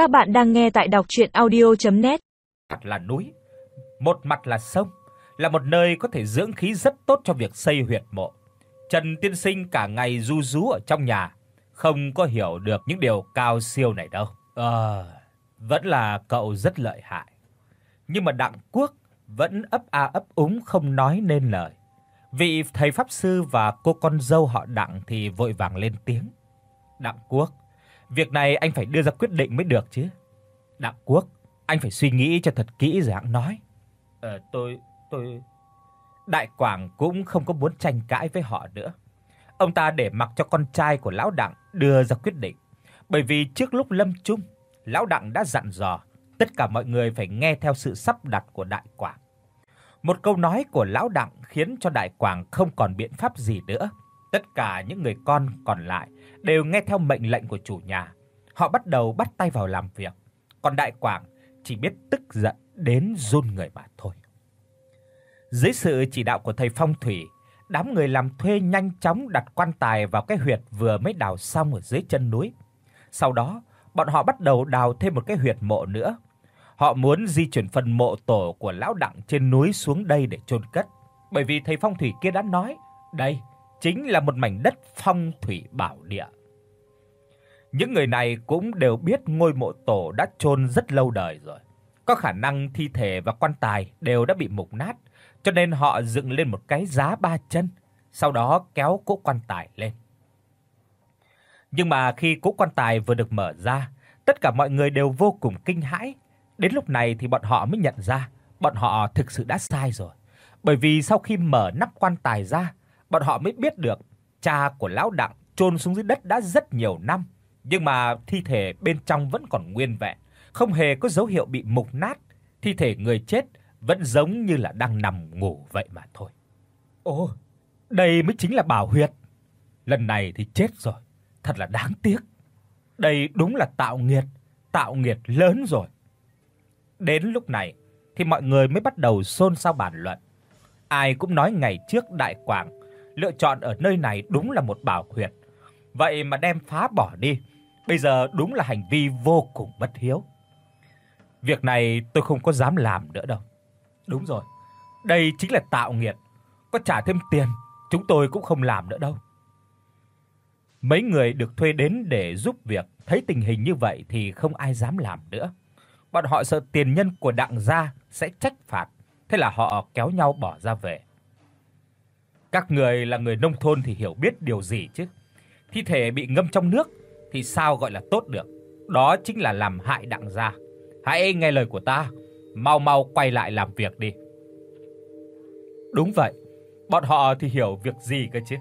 Các bạn đang nghe tại đọc audio net Mặt là núi, một mặt là sông, là một nơi có thể dưỡng khí rất tốt cho việc xây huyệt mộ. Trần Tiên Sinh cả ngày du rú ở trong nhà, không có hiểu được những điều cao siêu này đâu. Ờ, vẫn là cậu rất lợi hại. Nhưng mà Đặng Quốc vẫn ấp a ấp úng không nói nên lời. Vị thầy pháp sư và cô con dâu họ Đặng thì vội vàng lên tiếng. Đặng Quốc, việc này anh phải đưa ra quyết định mới được chứ. Đặng Quốc, anh phải suy nghĩ cho thật kỹ rồi hãng nói. Ờ tôi tôi Đại Quảng cũng không có muốn tranh cãi với họ nữa. Ông ta để mặc cho con trai của lão Đặng đưa ra quyết định, bởi vì trước lúc lâm chung, lão Đặng đã dặn dò tất cả mọi người phải nghe theo sự sắp đặt của Đại Quảng. Một câu nói của lão Đặng khiến cho Đại Quảng không còn biện pháp gì nữa. Tất cả những người con còn lại đều nghe theo mệnh lệnh của chủ nhà. Họ bắt đầu bắt tay vào làm việc, còn Đại Quảng chỉ biết tức giận đến run người mà thôi. Dưới sự chỉ đạo của thầy phong thủy, đám người làm thuê nhanh chóng đặt quan tài vào cái huyệt vừa mới đào xong ở dưới chân núi. Sau đó, bọn họ bắt đầu đào thêm một cái huyệt mộ nữa. Họ muốn di chuyển phần mộ tổ của lão Đặng trên núi xuống đây để chôn cất, bởi vì thầy phong thủy kia đã nói, đây chính là một mảnh đất phong thủy bảo địa. Những người này cũng đều biết ngôi mộ tổ đã chôn rất lâu đời rồi. Có khả năng thi thể và quan tài đều đã bị mục nát, cho nên họ dựng lên một cái giá ba chân, sau đó kéo cỗ quan tài lên. Nhưng mà khi cỗ quan tài vừa được mở ra, tất cả mọi người đều vô cùng kinh hãi. Đến lúc này thì bọn họ mới nhận ra, bọn họ thực sự đã sai rồi. Bởi vì sau khi mở nắp quan tài ra, bọn họ mới biết được cha của lão Đặng chôn xuống dưới đất đã rất nhiều năm, nhưng mà thi thể bên trong vẫn còn nguyên vẹn, không hề có dấu hiệu bị mục nát, thi thể người chết vẫn giống như là đang nằm ngủ vậy mà thôi. Ồ, đây mới chính là bảo huyệt. Lần này thì chết rồi, thật là đáng tiếc. Đây đúng là tạo nghiệt, tạo nghiệt lớn rồi. Đến lúc này thì mọi người mới bắt đầu xôn xao bàn luận. Ai cũng nói ngày trước Đại Quảng lựa chọn ở nơi này đúng là một bảo huyệt. Vậy mà đem phá bỏ đi, bây giờ đúng là hành vi vô cùng bất hiếu. Việc này tôi không có dám làm nữa đâu. Đúng rồi. Đây chính là tạo nghiệt. Có trả thêm tiền, chúng tôi cũng không làm nữa đâu. Mấy người được thuê đến để giúp việc, thấy tình hình như vậy thì không ai dám làm nữa. Bọn họ sợ tiền nhân của Đặng gia sẽ trách phạt, thế là họ kéo nhau bỏ ra về. Các người là người nông thôn thì hiểu biết điều gì chứ? Thi thể bị ngâm trong nước thì sao gọi là tốt được? Đó chính là làm hại Đặng gia. Hãy nghe lời của ta, mau mau quay lại làm việc đi. Đúng vậy, bọn họ thì hiểu việc gì cơ chứ.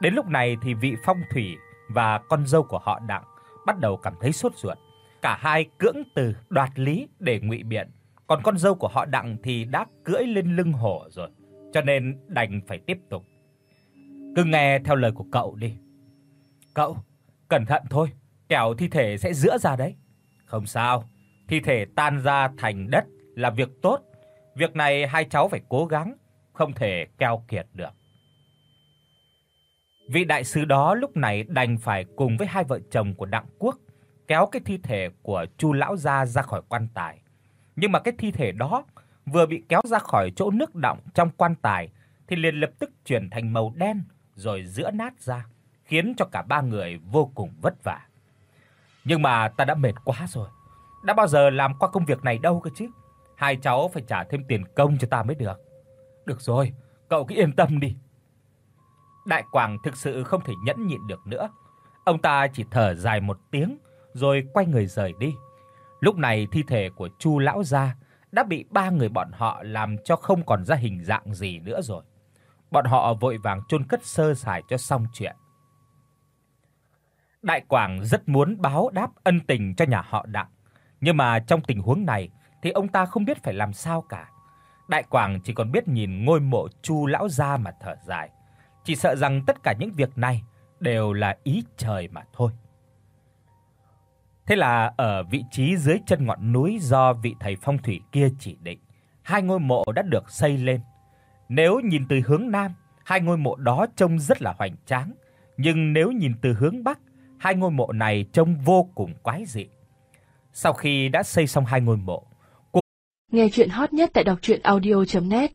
Đến lúc này thì vị phong thủy và con dâu của họ Đặng bắt đầu cảm thấy sốt ruột. Cả hai cưỡng từ đoạt lý để ngụy biện, còn con dâu của họ Đặng thì đã cưỡi lên lưng hổ rồi, cho nên đành phải tiếp tục. Cứ nghe theo lời của cậu đi. Cậu, cẩn thận thôi, kẻo thi thể sẽ rữa ra đấy. Không sao, thi thể tan ra thành đất là việc tốt. Việc này hai cháu phải cố gắng, không thể keo kiệt được. Vị đại sứ đó lúc này đành phải cùng với hai vợ chồng của Đặng Quốc kéo cái thi thể của Chu lão gia ra khỏi quan tài. Nhưng mà cái thi thể đó vừa bị kéo ra khỏi chỗ nước đọng trong quan tài thì liền lập tức chuyển thành màu đen rồi giữa nát ra, khiến cho cả ba người vô cùng vất vả. Nhưng mà ta đã mệt quá rồi, đã bao giờ làm qua công việc này đâu cơ chứ. Hai cháu phải trả thêm tiền công cho ta mới được. Được rồi, cậu cứ yên tâm đi. Đại Quảng thực sự không thể nhẫn nhịn được nữa. Ông ta chỉ thở dài một tiếng rồi quay người rời đi. Lúc này thi thể của Chu lão gia đã bị ba người bọn họ làm cho không còn ra hình dạng gì nữa rồi. Bọn họ vội vàng chôn cất sơ sài cho xong chuyện. Đại Quảng rất muốn báo đáp ân tình cho nhà họ Đặng, nhưng mà trong tình huống này thì ông ta không biết phải làm sao cả. Đại Quảng chỉ còn biết nhìn ngôi mộ Chu lão gia mà thở dài, chỉ sợ rằng tất cả những việc này đều là ý trời mà thôi. Thế là ở vị trí dưới chân ngọn núi do vị thầy phong thủy kia chỉ định, hai ngôi mộ đã được xây lên. Nếu nhìn từ hướng nam, hai ngôi mộ đó trông rất là hoành tráng, nhưng nếu nhìn từ hướng bắc, hai ngôi mộ này trông vô cùng quái dị. Sau khi đã xây xong hai ngôi mộ, Nghe truyện hot nhất tại doctruyenaudio.net